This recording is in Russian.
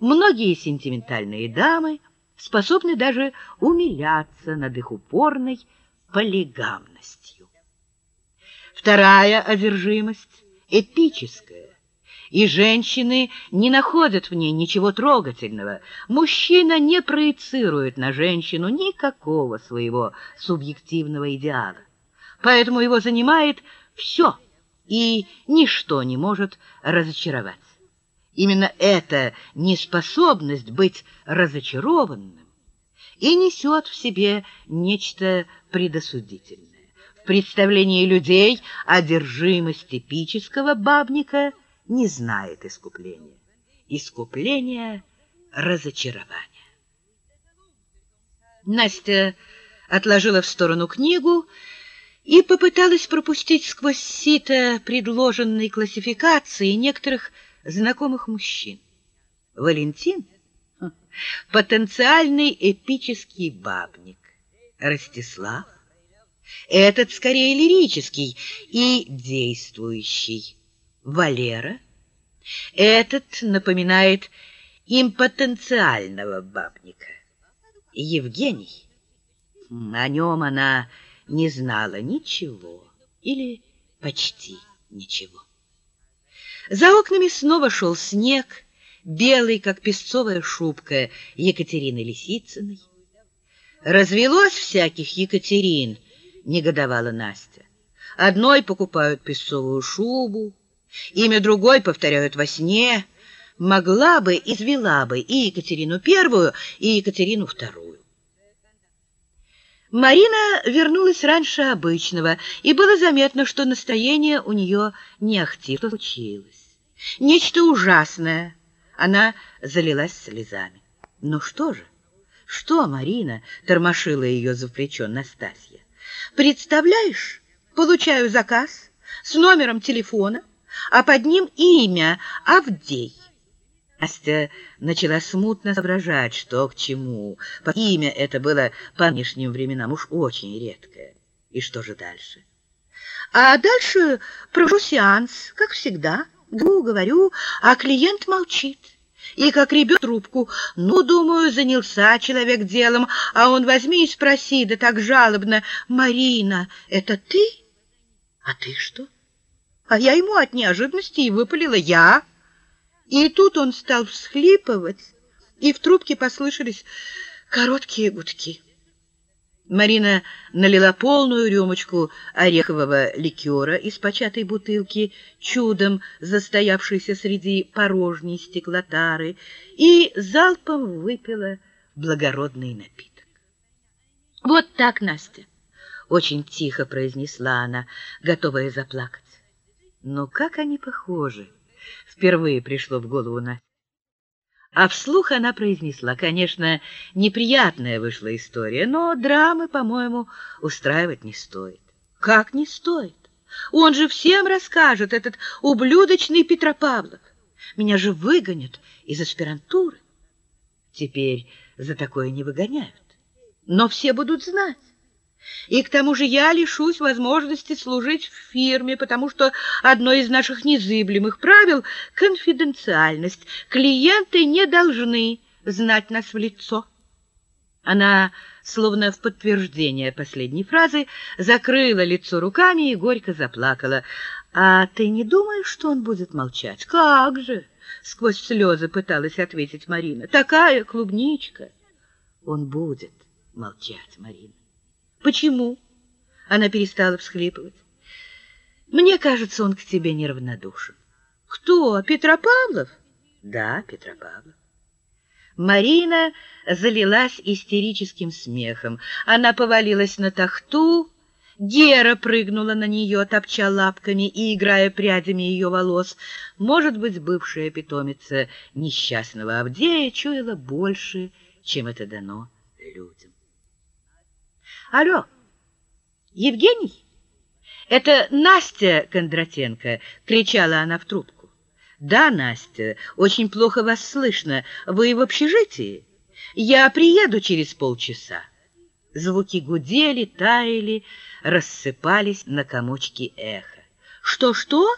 Многие сентиментальные дамы способны даже умиляться над их упорной полигамностью. Вторая одержимость – эпическая, и женщины не находят в ней ничего трогательного. Мужчина не проецирует на женщину никакого своего субъективного идеала, поэтому его занимает все, и ничто не может разочаровать. Именно эта неспособность быть разочарованным и несет в себе нечто предосудительное. В представлении людей одержимость типического бабника не знает искупления. Искупление — разочарование. Настя отложила в сторону книгу и попыталась пропустить сквозь сито предложенной классификации некоторых знакомых мужчин. Валентин — потенциальный эпический бабник. Ростислав — этот скорее лирический и действующий. Валера — этот напоминает импотенциального бабника. Евгений — о нем она не знала ничего или почти ничего. За окнами снова шел снег, белый, как песцовая шубка Екатерины Лисицыной. «Развелось всяких Екатерин», — негодовала Настя. «Одной покупают песцовую шубу, имя другой повторяют во сне. Могла бы, извела бы и Екатерину Первую, и Екатерину Вторую». Марина вернулась раньше обычного, и было заметно, что настроение у нее не ахти случилось. Нечто ужасное. Она залилась слезами. Ну что же? Что, Марина? Тормошила ее за плечо Настасья. Представляешь, получаю заказ с номером телефона, а под ним имя Авдей. Настя начала смутно соображать, что к чему. Имя это было по нынешним временам уж очень редкое. И что же дальше? А дальше прошу сеанс, как всегда. Гу, говорю, а клиент молчит. И как ребет трубку. Ну, думаю, занялся человек делом, а он возьми и спроси, да так жалобно. «Марина, это ты?» «А ты что?» А я ему от неожиданности и выпалила «я». И тут он стал всхлипывать, и в трубке послышались короткие гудки. Марина налила полную рюмочку орехового ликера из початой бутылки, чудом застоявшейся среди порожней стеклотары, и залпом выпила благородный напиток. «Вот так, Настя!» — очень тихо произнесла она, готовая заплакать. «Но как они похожи!» Впервые пришло в голову Насте. А вслух она произнесла, конечно, неприятная вышла история, но драмы, по-моему, устраивать не стоит. Как не стоит? Он же всем расскажет, этот ублюдочный Петропавлов. Меня же выгонят из аспирантуры. Теперь за такое не выгоняют, но все будут знать. И к тому же я лишусь возможности служить в фирме, потому что одно из наших незыблемых правил — конфиденциальность. Клиенты не должны знать нас в лицо. Она, словно в подтверждение последней фразы, закрыла лицо руками и горько заплакала. «А ты не думаешь, что он будет молчать?» «Как же!» — сквозь слезы пыталась ответить Марина. «Такая клубничка!» «Он будет молчать, Марина. Почему? Она перестала всхлипывать. Мне кажется, он к тебе неравнодушен. Кто? Петропавлов? Да, Петропавлов. Марина залилась истерическим смехом. Она повалилась на тахту, Гера прыгнула на нее, топча лапками и играя прядями ее волос. Может быть, бывшая питомица несчастного Авдея чуяла больше, чем это дано людям. Алло, Евгений? Это Настя Кондратенко, кричала она в трубку. Да, Настя, очень плохо вас слышно. Вы в общежитии? Я приеду через полчаса. Звуки гудели, таяли, рассыпались на комочки эха. Что-что?